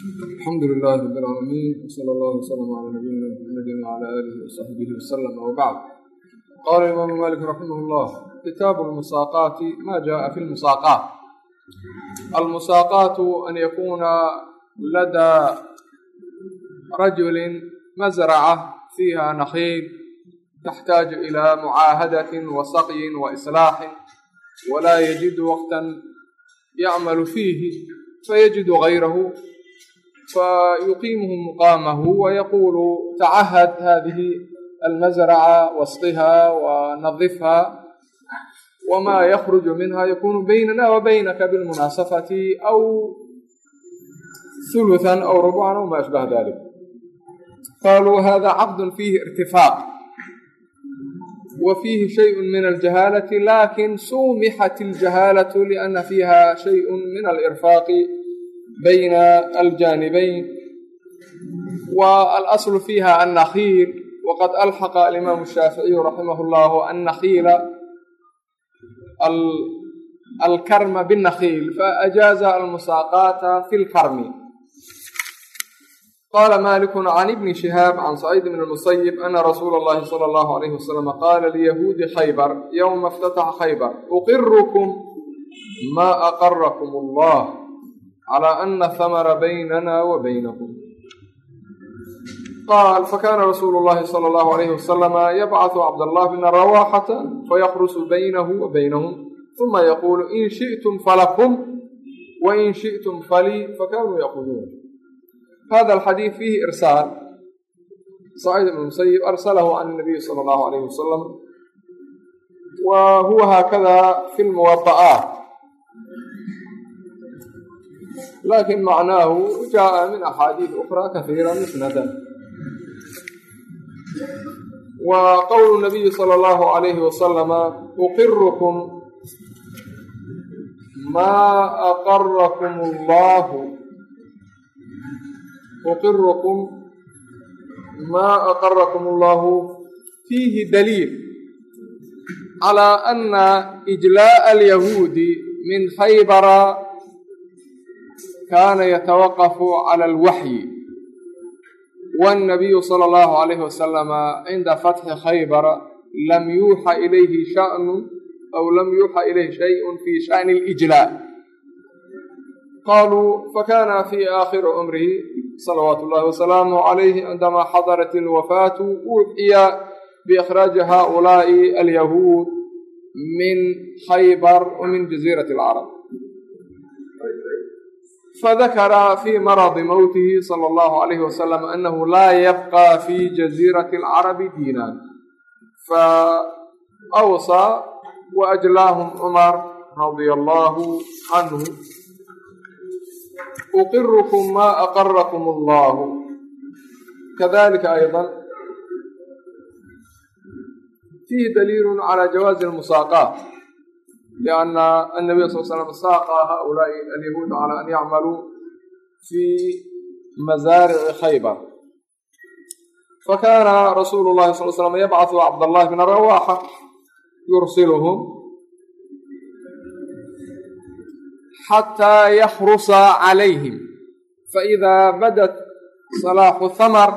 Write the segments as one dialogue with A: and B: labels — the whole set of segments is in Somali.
A: alxamdu lilahi rab اlcaalamiin wsala allahu wslama cala nabiyina mxamedi wcala aalihi wasaxbihi wasalam wbacd qaala imaamu malik raximah llah kitaabu lmusaaqaati ma jaءa fi lmusaaqaat almusaaqaatu an yakuna ladaa rajulin mazraca fiiha nakhiil taxtaaju ila mucaahadatin wa saqyin wa islaaxin walaa yajidu waqtan yacmalu fiihi fayajidu gayrahu فيقيمهم مقامه ويقول تعهد هذه المزرعة واسقها ونظفها وما يخرج منها يكون بيننا وبينك بالمناصفة أو ثلثا أو ربعا أو ما أشبه ذلك قالوا هذا عقد فيه ارتفاق وفيه شيء من الجهالة لكن سومحت الجهالة لأن فيها شيء من الإرفاق bayna aljaanibayn wa alaslu fiiha annakhiil waqad alxaqa alimaamu shaaficiyu raximah llahu annakhiila alkarma bnnakhiil faajaaza almusaaqaata fi lkarmi qala maliku can ibni shihaab can saciid bn lmusayib ana rasuula اllahi sala allahu alayhi wasalam qaala liyahuudi khaybar yowma اftataxa khaybar uqirukum ma aqarakum allah calaa ana hamra baynana wa baynakum qaal fakaana rasuulu llahi sala allahu alayhi wasalama yabcahu cabdallah bna rawaxata fayaqrusu baynahu wa baynahum uma yaquulu in shi'tum falakum wa in shi'tum falii fakanuu yaquuluun hada alxadiid fiihi irsaal saciid ibn musayib arsalahu can nabiyi sala allahu alayhi wasalam wa huwa haakada fi lmuwada'aat lakin macnaahu jaءa min axaadiid ukra kahiira musnada wa qowlu nabiyi sala allahu alayhi wasalama uqirukum ma aqarakum allahu uqirukum ma aqarakum allahu fiihi daliil calى ana ijlaaءa alyahuudi min kaana yatawaqafu cala alwaxyi. Wannabiyu sala allahu calayhi wasalama cinda fatxi khaybara lam yuuxa ilayhi shanun aw lam yuuxa ilayhi shayun fi shani alijlaa qaluu fakana fi aakhiri cumrihi salawaatu اllahi wasalaamu calayhi cindamaa xadarat alwafaatu uuxiya biikraaji haaulaa'i alyahuud min khaybar wa min jaziirati alcarab fadakara fii maradi mowtihi sala allahu alayhi wasalam anahu laa yabqa fi jaziirati alcarabi diinan fa awsaa wa ajlaahum cumar radia allahu canhu uqirukum maa aqarakum allahu kadalika aydan fiihi daliilu cala jawaazi almusaaqaat lianna annabiya sal slam saaqa haؤulaaءi alyahuud calى an yacmaluu fi mazaarici khaybar fakana rasuulu llahi sal slam yabcaثu cabdاllahi bna rawaxa yursilhum xatى yakrusa calayhim faإida badat salaaxu hamar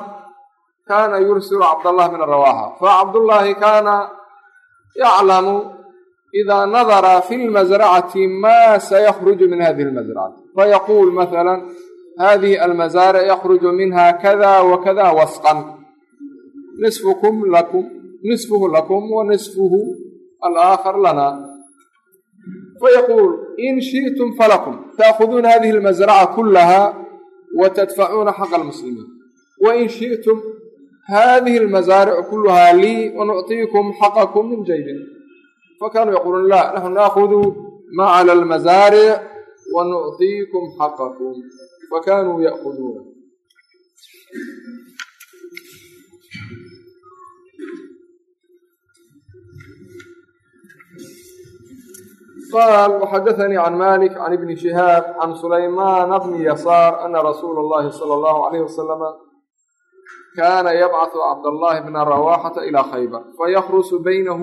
A: kana yursilu cabdالlah bn rawaxa facabdullahi kana yaclamu idaa nadara fi lmasracati maa sayakhruju min hadihi lmasracati fayaquul maala hadihi almasaaric yakhruju minha kada wa kada wasqan nisfukum lakum nisfuhu lakum wa nisfuhu alaakhar lana fayaquul in shi'tum falakum taakuduuna hadihi almasraca kulaha wa tadfacuuna xaqa almuslimiin wain shi'tum hadihi almasaaric kulaha lii wanuctiikum xaqakum min jaybin fakanuu yaquuluun la naxnu naakudu ma cala almasaaric wa nuctiikum xaqakum fakanuu ya'kuduuna قال وxdثnي عن mالك عن بن شهاaب عن سليمان بن يسار أن رsuuل اللhi صلى الله عليه وسلم kاna يبعث عبداللhi بن رواxة إلى خyبر فيخرس بينه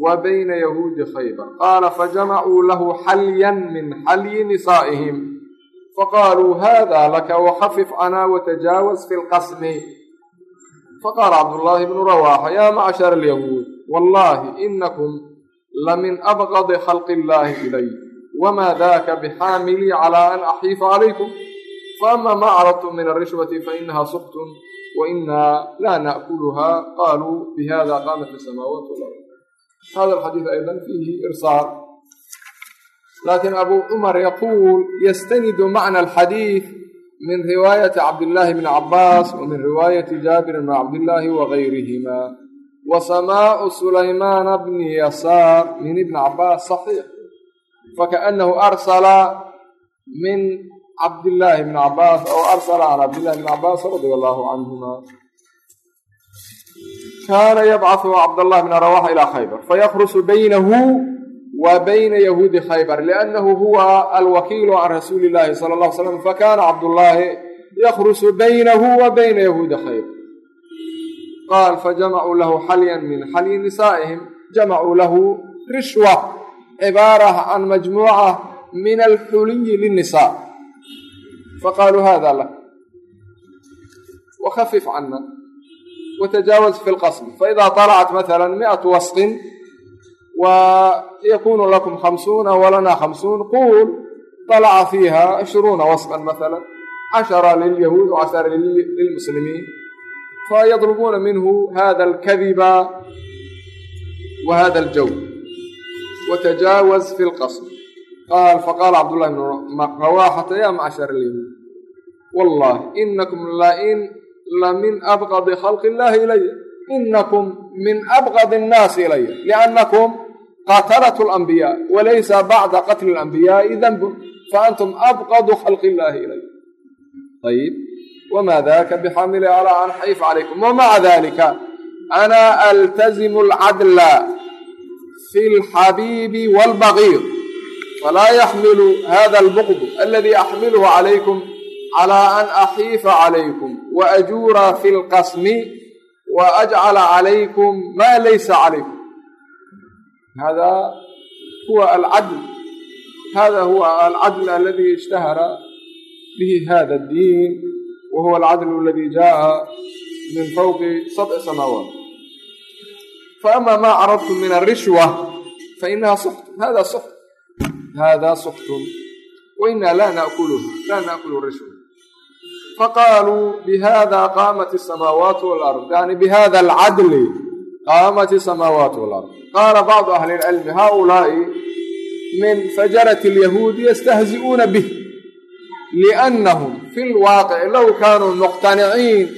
A: wa bayna yahuudi khaybar qaala fajamacuu lahu xalyan min xalyi nisaa'ihim faqaaluu hada laka waxafif canaa watajaawaz fi lqasmi faqaala cabdullaahi bnu rawaaxa yaa macshar alyahuud wallaahi inakum lamin abqadi khalqi illaahi ilay wmaa daka bxaamilii calaa an axiifa calaykum faama ma caradtum min arishwati fainaha suktun wainaa la naakuluha qaaluu bihada qaamat asamaawaat hada alxadiid ayda fiihi irsaal laakiin abu cumar yaquul yastanidu macna alxadiid min riwaayati cabdillaahi bni cabaas wa min riwaayati jaabir bni cabdillaahi wagayrihima wa samaau sulaymaana bni yasaar min ibni cabaas saxiix fakaأnahu arsala min cabdillaahi bni cabaas aw arsala can cabdillahi bni cabaas radia allahu canhuma kaana yabcahu cabdallahi bn rawaxa ilaa khaybar. Fayakrusu baynahu wa bayna yahuudi khaybar liannahu huwa alwakiilu can rasuuli illaahi sala alla l slam fakana cabdullaahi yakrusu baynahu wa bayna yahuudi khaybar. Qaal fajamacuu lahu xalyan min xalyi nisaa'ihim jamacuu lahu rishwa cibaarah can majmuuca min alxuliyi linnisaa faqaaluu hada lak wakafif cana wtajaawaz fi lqasmi faida طalacat maala miatu wasqin wayakunu lakum hamsuuna walana hamsuun quul طalaca fiiha ishruuna wasqan maala cashara lilyahuud wacashara lilmuslimiin fayadlubuuna minhu hada alkadiba wa hada aljaw wtajaawaz fi lqasm qaal faqaala cabdullahi bn rawaxata ya macshar alyahuud wallahi inakum lain lamin abqadi khalqi illahi ilaya inakum min abqadi annaasi ilaya liannakum qatalat alambiyaa walaysa bacda qatli alambiyaai danbun faantum abqadu khalqi illahi ilaya ayib wma daka bxamili alaa an xayf calaykum wmaca dalika ana altazimu alcadla fi alxabiibi waalbagiir falaa yaxmilu hada albugdu aladi axmiluhu calaykum calaa an axiifa calaykum waajuura fi lqasmi waajcala calaykum ma laysa calaykum hada huwa alcadl hada huwa alcadl aladi ishtahara bihi hada addiin wa huwa alcadl aladi jaءa min fawqi sabci samaawaat faama ma caradtum min alrishwa fainaha suxtun hada suxt hada suxtun waina la naakuluha la naakulu rishwa faqaaluu bihada qaamat samaawaat lard yani bihada alcadli qaamat samaawaat lard qaala bacdu ahli lcilmi haulaai min fajarat alyahuud yastahzi'uuna bih liannahum fi lwaaqici low kaanuu muqtaniciin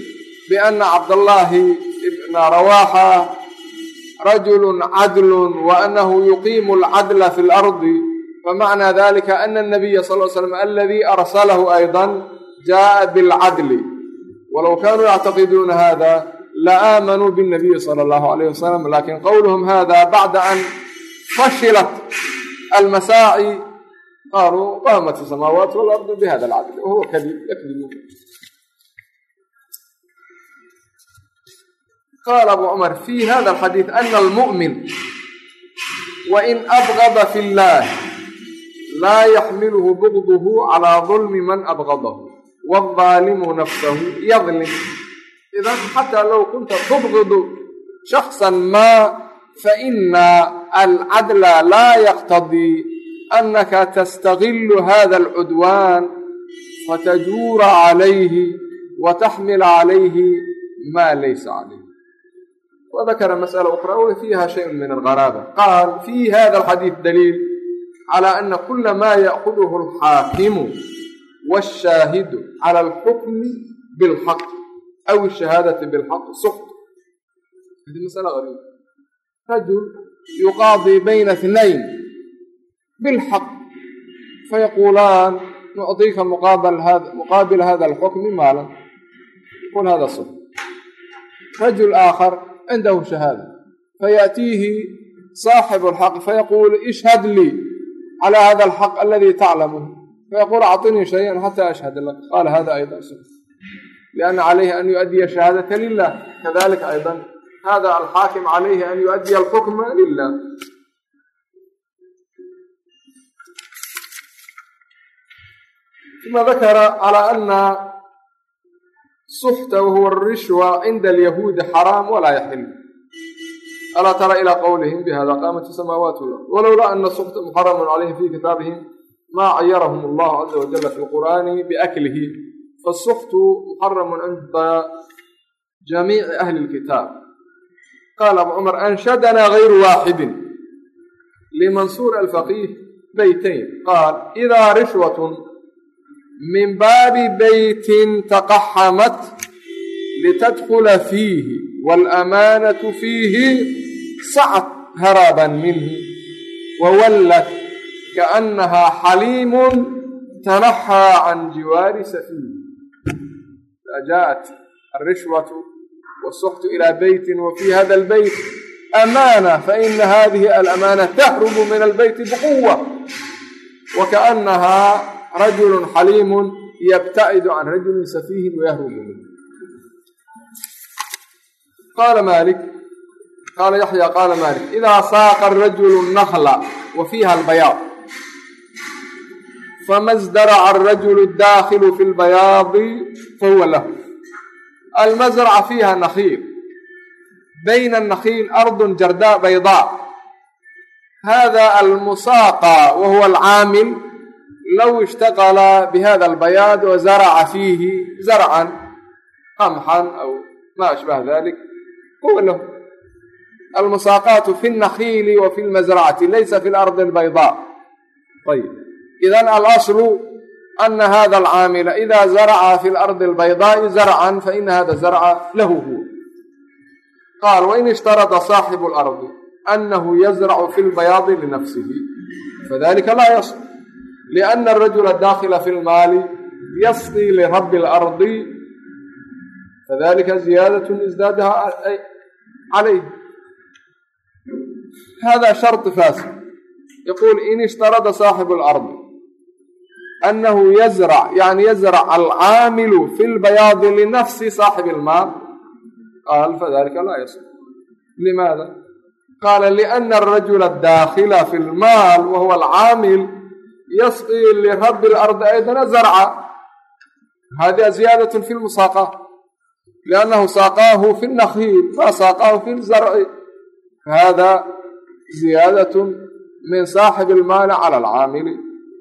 A: biana cabdallaahi ibna rawaaxa rajulu cadlun wa anahu yuqiimu alcadla fi lardi famacnaa dalika ana anabiya sal l slam aladii arsalahu aydan jaءa bilcadli walow kaanuu yactaqiduuna hada laaamanuu bاnabiyi sala allahu alayh wasalam lakin qowluhum hada bacda an fashilat almasaaci qaaluu qamat asamaawaat walardu bihada alcadl wahuwa kadib yakdibuun qaala abu cumar fi hada alxadiid ana almu'min wain abgada fi اllah laa yaxmiluhu bugduhu calaa dulmi man abgadahu wاlظaalimu nafsahu yadlim idan xataa low kunta tubqidu shaksan maa faina alcadla laa yaqtadii anaka tastagilu hada alcudwaan fatajuura calayhi wataxmila calayhi ma laysa calayh wadakara masأla ukra wa fiiha shayء min algaraaba qaal fi hada alxadiid daliil calى ana kula ma ya'kuduhu alxaakimu wاshaahidu cala alxukmi biاlxaq aw shahaadati bilxaq sukt hadi masala ariib rajul yuqaadii bayna اثnayn bilxaq fayaquulaan nucطiika muqaabil hada alxukmi maalan qul hada sukt rajul aakhar cindahu shahaada fayaأtiihi saaxibu اlxaq fayaquul ishhad lii calى hada alxaq aladi taclamu fayaquul acطinii shayan xataa ashhada lak qaala hada aydan liana calayhi an yuadiya shahaadata lilah kadalika aydan hada alxaakim calayhi an yuadiya alxukma lilah uma dakara calaa ana suxta wahuwa rishwa cinda alyahuudi xaraam walaa yaxilu alaa tara ilaa qowlihim bihada qaamat samaawaat wlowlaa ana suxta muxaramun calayhim fi kitaabihim maa cayarahum allahu caza wajala fi lqur'aani biaklihi fasuktu muxaramun cinda jamiici ahli lkitaab qaala abu cumar anshadanaa gayru waaxidin limansuur alfaqiih beytayn qaal idaa rishwatun min baabi beytin taqaxamat litadkula fiihi waalaamaanatu fiihi sacad haraaban minhu wawallat kaannahaa xaliimun tanaxaa can jiwaari safiin jaaءat alrishwatu wasuxtu ilaa beytin wa fii hada albeyt amaana faina hadihi alamaana tahrubu min albeyti biquwa wakaannahaa rajulu xaliimun yabtacidu can rajulin safiihin wayahrubu minhu qaala maalik qaala yaxya qaala maalik idaa saaqa arajulu nahla wa fiiha albayaad fama zdaraca arajulu daakhilu fi lbayaadi fahuwa lahu almazraca fiiha nakhiil bayna النخيل أرض جرداء بيضاء هذا المساقى وهو العامل low ishtaqala bihada albayaad wa zaraca fiihi zarcan qamxan aw ma ashbaha dalik huwa lahu almusaaqaatu fi اnakhiili wa fi lmasracati laysa fi lardi albaydaa ayb idan alaslu ana hada alcaamila ida zarca fi lardi albaydaai zarcan faina hada zarca lahu huwa qaal wain ishtarada saaxibu lardi anahu yazracu fi lbayaadi linafsihi fadalika laa yasl liana arajula dakila fi lmaali yasqi lirabbi lardi fadalika ziyaadatun isdaadaha calayh hada shari fasid yaquul in ishtarada saaxibu lardi الأرض أنه يزرع يعني يزرع العامل في البياض لنفس صاحب المال قال فذلك لا يصح لماذا؟ قال لأن الرجل الداخل في المال وهو العامل yasqii lirabi اlardi aydana zarca hadiha ziyaadat fi lmusaaqaat liannahu saaqaahu fi اnakhiil ma saaqaahu fi zarci hada ziyaadat min saaxibi اlmaali cala alcaamili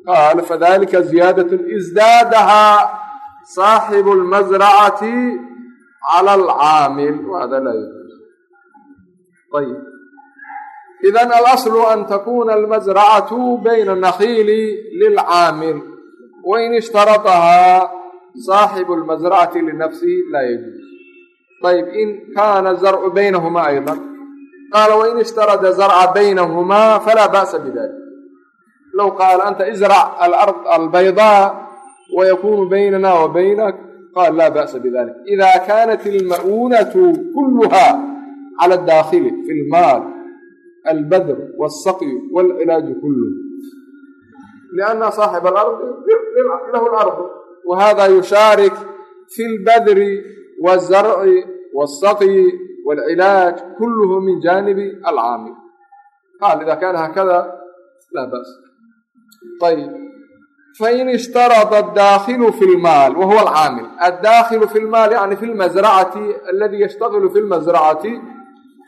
A: qaal fadalika ziyaadat isdaadahaa saaxibu اlmasracati cala alcaamil hada laa yajuz ayb idan alaslu an takuna almasracatu bayna anakhiili lilcaamil wain ishtaradahaa saaxibu lmasracati linafsihi laa yajuuz ayb in kaana zarcu baynahumaa aydan qaala wain ishtarada zarca baynahumaa falaa ba'sa bidalik low qaala anta izrac albaydaa wayakunu baynana wa baynak qaal laa ba'sa bidalik ida kaanat alma'uunatu kuluha cala adaakhili fi lmaal albadr waalsaqyu waalcilaaju kulluh lianna saaxiba alardi lahu lardu wa hada yushaarik fi lbadri waalzarci waalsaqyi waalcilaaj kulluhu min jaanibi alcaamil qaal ida kaana haakada laa ba'sa ayb fain ishtarada adaakilu fi lmaal wa huwa alcaamil addaakilu fi lmaal yani fi lmasracati aladi yashtagilu fi lmasracati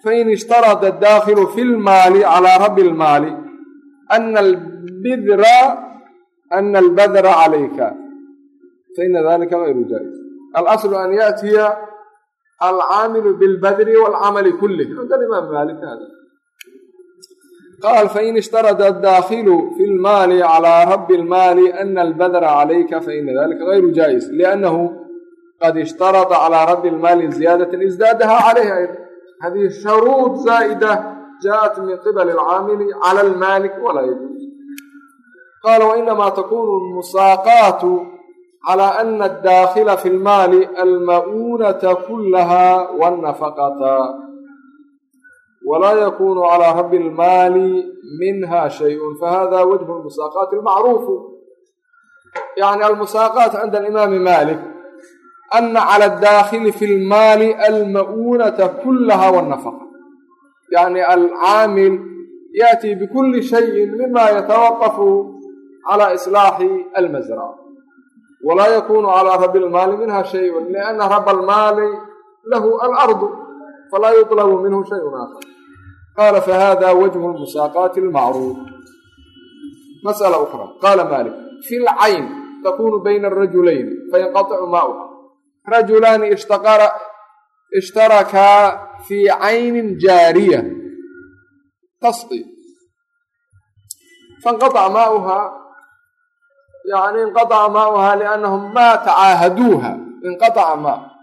A: fain ishtarada adaakilu fi lmaali calaa rabi lmaali ana albidra ana albadra calayka faina dalika gayru jaa-is alaslu an yaatiya alcaamilu bilbadri walcamali kulih cinda imaam maalik hada qaal fain ishtarada adaakilu fi lmaali calaa rabi lmaali ana albadra calayka faina dalika gayru jaa-is liannahu qad ishtarada calaa rabi lmaali ziyaadatan isdaadaha calayhi ayda hadihi sharuud zaa'ida jaaءat min qibali alcaamili cala almaalik walaa yajuuz qaala wainamaa takunu lmusaaqaatu cala ana adaakhila fi lmaali alma'uunata kulaha wannafaqata walaa yakuunu calaa rabbi lmaali minha shayun fahada wajhu lmusaaqaati almacruufu yani almusaaqaat cinda alimaami malik ana cala adaakhili fi lmaali alma'uunata kulaha wanafaqa yani alcaamil yaati bikuli shayin mima yatawaqafu cala islaaxi almasrac walaa yakunu calaa rabbi lmaali minha shayun liana raba almaali lahu alardu falaa yutlabu minhu shayun aakhar qaala fahada wajhu musaaqaati almacruuf masala ukra qaala malik fi lcayn takunu bayna arajulayn fayanqaicu maauha rajulaani ishtarakaa fii caynin jaariya tasqi fanqaaca maauhaa yani inqaaca maauhaa liannahum maa tacaahaduuha inqaaca maa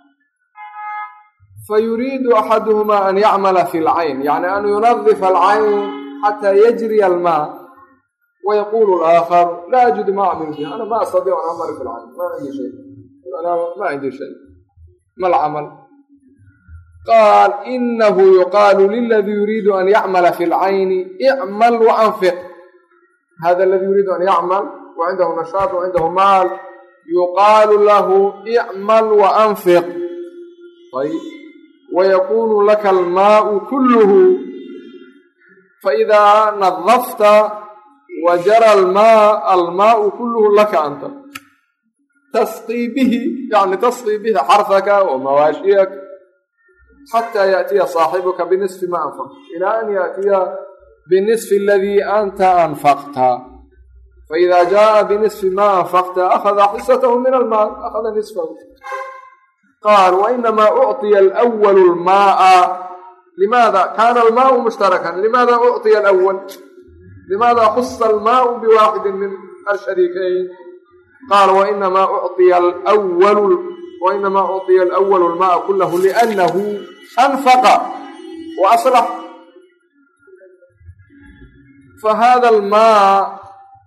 A: fayuriidu axaduhuma an yacmala fi lcayn yani an yunadifa alcayn xataa yajriya almaa wayaqulu alaakhar laa ajidu ma acmilu bihi ana ma astadiicu an acmala fi lcayn ma cindi shay ma cindi shay ma lcamal qaal inahu yuqaalu liladii yuriidu an yacmala fi lcayni icmal waanfiq hada aladii yuriidu an yacmal wa cindahu nashaat wa cindahu maal yuqaalu lahu icmal waanfiq ayb wayaquunu laka almaau kulluhu faidaa nadafta wajara almaa almaau kulluhu laka anta tasqii bihi yani tasqii bihi xarfaka wa mawaashiyak xataa yaatiya saaxibuka binisfi ma anfaqta ilaa an yaatiya binisfi aladii anta anfaqta faida jaaa binisfi ma anfaqta akhada xisatahu min almaal akhada nisfahu qaal wainamaa ucطiya alأwalu lmaaa limaada kaana almaau mushtarakan limaada ucطiya alأwal limaada khusa almaau biwaaxidi min ashariikayn qaal wainamaa ucطiya alwalu wainamaa ucطiya alأwalu lmaaa kulahu liأnnahu anfaqa wa aslax fahada almaa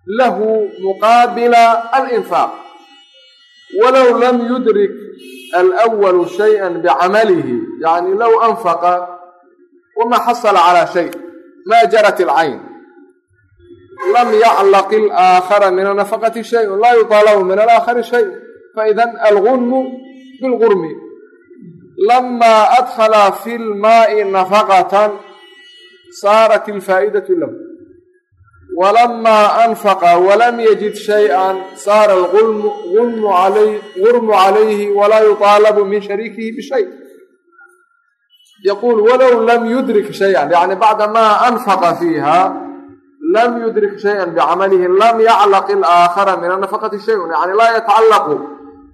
A: lahu muqaabila alinfaaq walow lam yudrik alwalu shaya bicamalihi yani low anfaqa wama xasala calaa shay ma jarat ilcayn lam yaclaq ilaakhara min anafaqati shayun laa yuطaalabu min alaakhari shay faidan algunmu bilgurmi lama adkhala fi lmaai nafaqatan saarat ilfaa'idatu lahu walamaa anfaqa walam yajid shay-an saara algurmu calayhi walaa yutaalabu min shariikihi bishay yaquul walow lam yudrik shayan yani bacdamaa anfaqa fiiha lam yudrik shayan bicamalihi lam yaclaq ilaakhara min anafaqati shayun yani laa yatacallaqu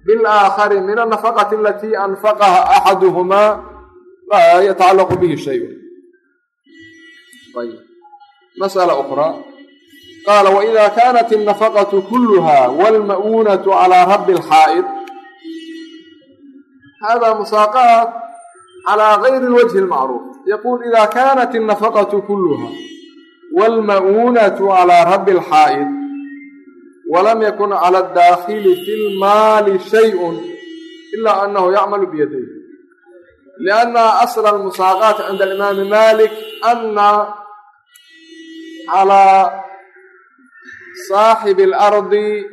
A: bilaakhari min anafaqati alatii anfaqaha axaduhumaa laa yatacallaqu bihi shayun masala ukhraa qaala waida kaanat alnafaqatu kuluha walma'uunatu calaa rabbi alxaa'id hada musaaqaat calaa gayri lwajhi almacruuf yaquul ida kaanat alnafaqatu kuluha walma'uunatu calaa rabbi alxaa'id walam yakun cala adaakhili fi lmaali shayun ila anahu yacmalu biyadayhi lianna asla almusaaqaat cinda alimaami malik ana calaa saaxibi alardi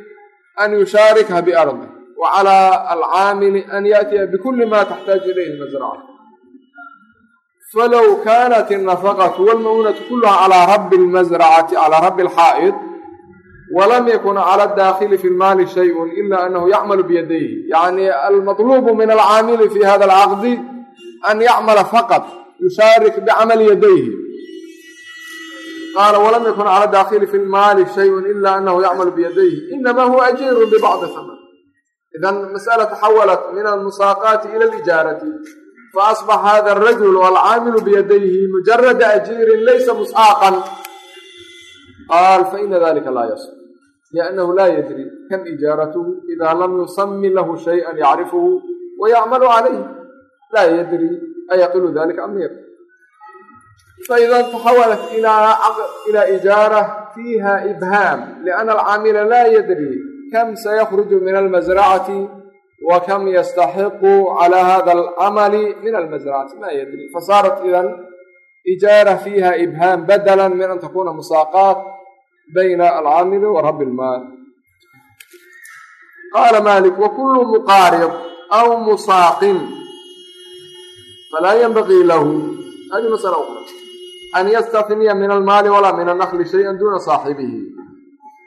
A: an yushaarikha biardi wa calaa alcaamili an yaatiya bikuli ma taxtaaju ilayhi masraca falow kaanat alnafaqatu walma'unatu kuluha calaa rabi almasracati calaa rabi alxaa'id walam yakun cala adaakhili fi lmaali shayun ila anahu yacmalu biyadayhi yani almatluubu min alcaamili fi hada alcaqdi an yacmala faqad yushaarik bicamali yadayhi qaala walam yakun cala daakili fi lmaali shayun ila anahu yacmalu biyadayhi inama huwa ajiirun bibacdi haman idan masala taxawalat min almusaaqaati ila alijaarati faasbax hada arajul alcaamilu biyadayhi mujarada ajiirin laysa musaaqan qaal faina dalika laa yasl liannahu laa yadri kam ijaaratuhu ida lam yusami lahu shayئa yacrifuhu wayacmalu calayh laa yadri ayaqilu dalika am taxawalat ilaa ijaara fiiha ibhaam lianna alcaamila laa yadri kam sayakruju min almasracati wa kam yastaxiqu cala hada alcamali min almasracati ma yadri fasaarat idan ijaara fiiha ibhaam badala min an takuna musaaqaat bayna alcaamili wa rabi lmaal qaala malik wakulu muqaarib aw musaaqin falaa yanbagii lahu hadi masala ukra an yastafniya min almaali walaa min annakli shaya duuna saaxibihi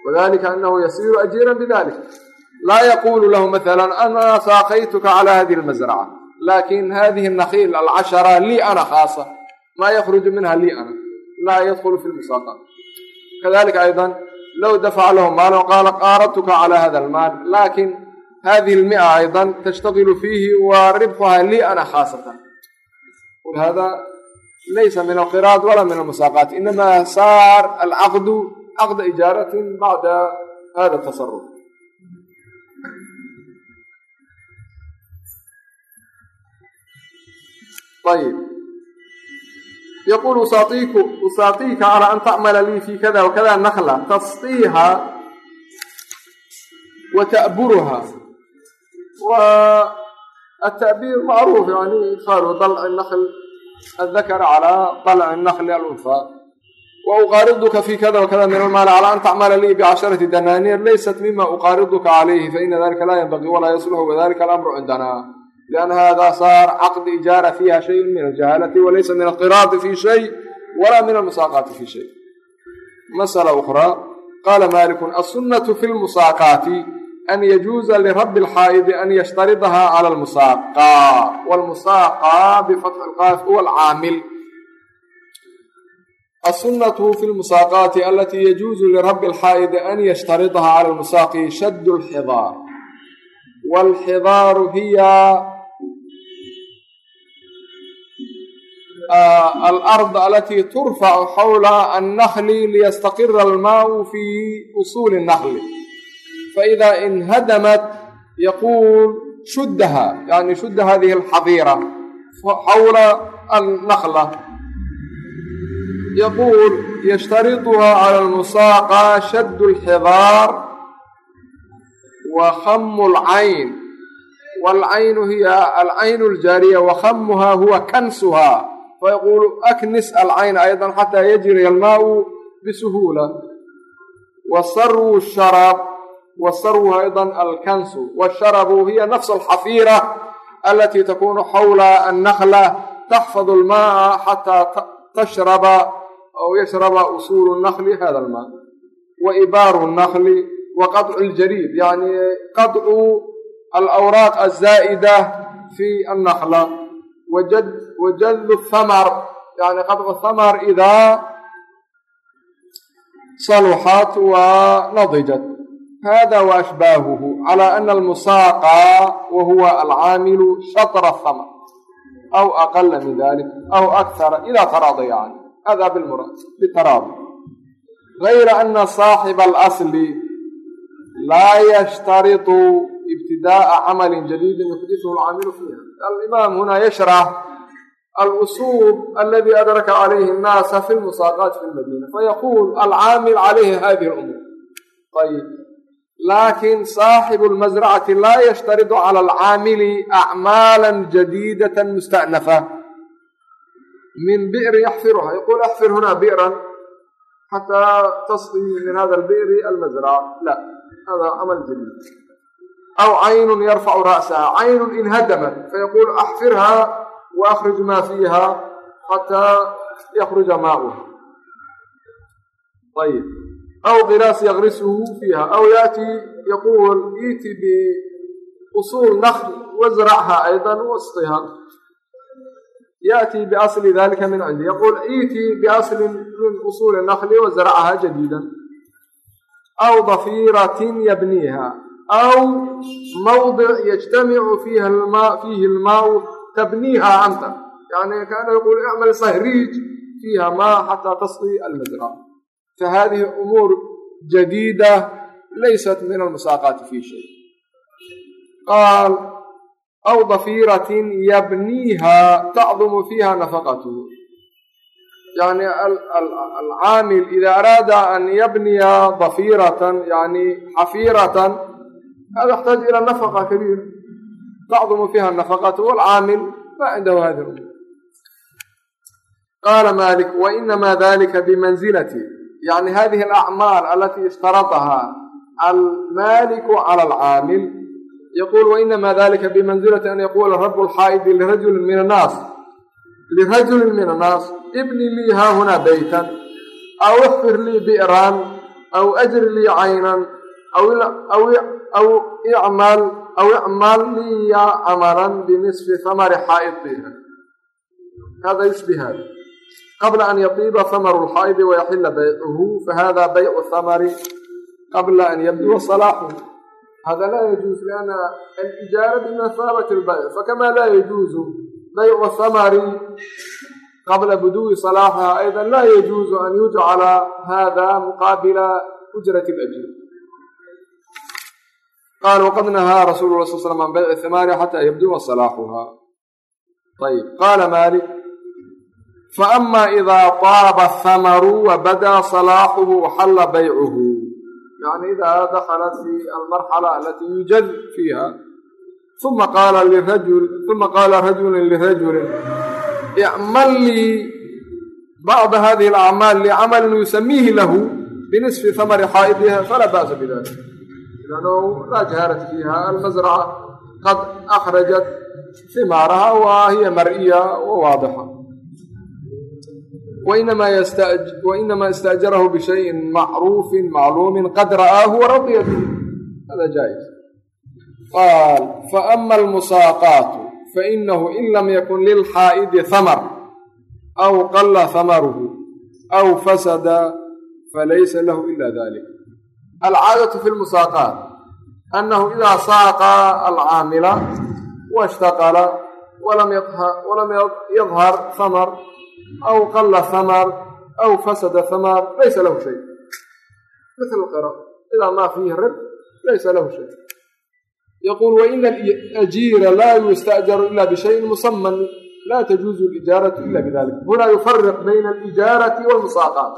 A: wadalika anahu yasiiru ajiira bidalik laa yaqulu lahu maala ana saaqaytuka calaa hadihi almasraca laakiin hadihi nakhiil alcashara lii ana khaasa maa yakruju minha lii ana laa yadkulu fi lmusaaqat kadalika aydan low dafaca lahu maalan qaala qaaradtuka calaa hada almaal laakiin hadihi lmia aydan tashtagilu fiihi wa ribxuha lii ana khaasatan laysa min alqiraad walaa min almusaaqaati inamaa saar alcaqdu caqda ijaaratin bacda hada tasaruf ayb yaquul usaaiiku usaaqiika calaa an tacmala lii fi kada wakada nakla tasqiiha wa ta'buruha wa atabiir macruuf yani ikhaalu dalci nakl adakara calaa alci nakli alunfaa wa uqaariduka fi kada wakada min almaali calaa an tacmala lii bicasharati danaaniir laysat mima uqaariduka calayhi faina dalika laa yanbaqii walaa yasluxu wadalika alamru cindanaa lianna hada saar caqd ijaara fiiha shayun min aljahaalati walaysa min alqiraadi fi shay walaa min almusaaqaati fi shay masala ukhraa qaala maaliku assunnatu fi lmusaaqaati an yajuuza lirabbi alxaa'idi an yashtaridahaa cala almusaaqa wlmusaaqa bifatxi lqaaf huwa alcaamil asunatu fi lmusaaqaati alatii yajuuzu lirabbi alxaa'idi an yashtaridahaa cala lmusaaqi shaddu lxidaar waalxidaaru hiya alard alatii turfacu xawla annakli liyastaqira almaau fi usuuli اnnakli faidaa inhadamat yaquul shuddaha yani shudda hadihi alxadiira xawla alnaqla yaquul yashtarituhaa cala almusaaqa shaddu alxidaar wa khamu alcayn walcaynu hiya alcaynu aljaariya wa khamuhaa huwa kansuhaa fayaquulu aknis alcayn aydan xataa yajriya almaau bisuhuula wa sarwu sharaab wasarwu aydan alkansu washarabu hiya nafsu alxafiira alatii takunu xawla annakla taxfadu almaaa xataa tashraba aw yashraba usuulu nakli hada almaa wa ibaaru nakli wa qadcu ljariid yani qadcu alawraaq azaa'ida fi annakla wajadu thamar yani qadcu thamar idaa saluxat wa nadijat hada waashbaahuhu calaa ana almusaaqa wa huwa alcaamilu shatra hamr aw aqala min dalik aw akara idaa taraadaya can hada bitaraadi gayra ana saaxiba alasli laa yashtaritu ibtidaa'a camalin jadiidin yuxdisuhu alcaamilu fiiha alimaam huna yashrax alusuub aladi adraka calayhi annaasa fi lmusaaqaat fi lmadiina fayaquul alcaamil calayhi hadihi umuur ayb laakiin saaxibu اlmasracati laa yashtaridu cala alcaamili acmaala jadiidata musta'nafa min bi'ri yaxfiruha yaqul axfir huna bi'ran xataa tasqi min hada albi'ri almasrac la hada camal jadiid aw caynun yarfacu ra'saha caynun inhadamat fayaquulu axfirha wa akhrij maa fiiha xataa yakruja maauha ayib aw qiraas yagrisuhu fiiha aw yaati yaquul iiti biusuul nakl wazracha aydan wasqiha yaأti biasli dalika min cindi yaquul iiti biaslin min usuuli nakli wazracha jadiida aw dafiratin yabniiha aw mawdic yajtamicu fiihi almaau tabniiha anta yani kaana yaqul icmal sahriij fiiha maa xataa tasqi almazra umuur jadiida laysat min almusaaqaati fi shay qaal aw dafiratin yabniiha tacdumu fiiha nafaqatuhu yani alcaamil ida araada an yabniya dafiratan yani xafiiratan hada yaxtaaj ila nafaqa kabiira tacdumu fiiha nafaqatu walcaamil ma cindahu hadi lumur qaala malik wainama dalika bimanzilati yani hadihi alacmaal alati ishtaradaha almaliku cala alcaamil yaqul wainama dalika bimanzilati an yaqula rabu lxaa'idi lirajuli min annaas lirajuli min annaas ibni lii haahuna beytan aw ixfir lii bi'ran aw ajri lii caynan aw icmal aw icmal liya camalan binisfi hamari xaa'idiha hada yushbih hada qabla an yatiiba hamaru lxaa'idi wayaxila baycuhu fahada baycu hamari qabla an yabduwa salaaxuhu hada laa yajuuz lianna alijaara bimathaabati lbayc fakama laa yajuuzu baycu hamari qabla buduwi salaaxiha ayda laa yajuuzu an yujcala hada muqaabila ujrati اlajir qaala waqad nahaa rasuulu la sal slam an bayci himaari xataa yabduwa salaaxuha ayb qaala maalik faama idaa taaba hamaru wabadaa salaaxuhu waxalla baycuhu yani idaa dakhalat fi almarxala alati yujad fiiha uma qaala lirajul uma qaala rajulin lirajulin icmal lii bacda hadihi alacmaal licamalin yusamiihi lahu binisfi hamari xaa'idiha falaa ba'sa bidalik lannahu laa jahaarata fiiha almasraca qad akhrajat himaaraha wa hiya mar'iya wa waadixa wainamaa istaajarahu bishayin macruufin macluumin qad ra'aahu waradiya bihi hada jaa'iz qaal faama almusaaqaatu fainahu in lam yakun lilxaa'idi hamar aw qalla hamaruhu aw fasada falaysa lahu ila dalik alcaadatu fi lmusaaqaat annahu idaa saaqa alcaamila washtaqala walam yadhar hamar aw qala hamar aw fasada hamar laysa lahu shay mil qira idaa maa fiihi rib laysa lahu shay yaquul waina alajiira laa yusta'jaru ila bishayin musaman laa tajuuzu alijaaratu ila bidalik huna yufariq bayna alijaarati walmusaaqaat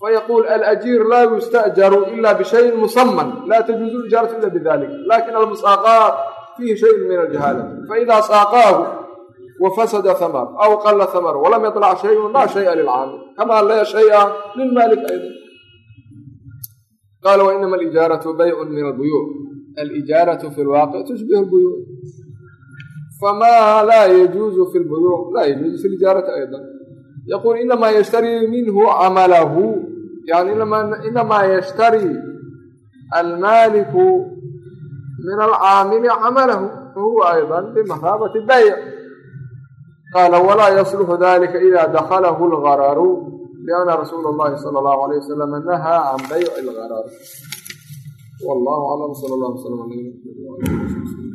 A: fayaquul alajiir laa yusta'jaru ila bishayin musaman laa tajuuzu alijaaratu ila bidalik laakiin almusaaqaat fiihi shayun min aljahaalati faida saaqaahu wafasada hamar aw qala hamar walam yaطlac shayun laa shaya lilcaamil kama laa shaya lilmaalik ayda qala wainama alijaaratu baycun min albuyuuc alijaaratu fi lwaaqic tushbih lbuyuuc fama laa yajuuzu fi lbuyuuc laa yajuuzu fi lijaarati ayda yaquul inamaa yashtarii minhu camalahu yani inamaa yashtarii almaaliku min alcaamili camalahu fahuwa ayda bimahaabati bayc qaala walaa yasluxu dalika ida dakhalahu lgararu lianna rasuula اllahi sala allahu alayh wasalam nahaa can bayci lgarar wallahu aclam sala allah wslam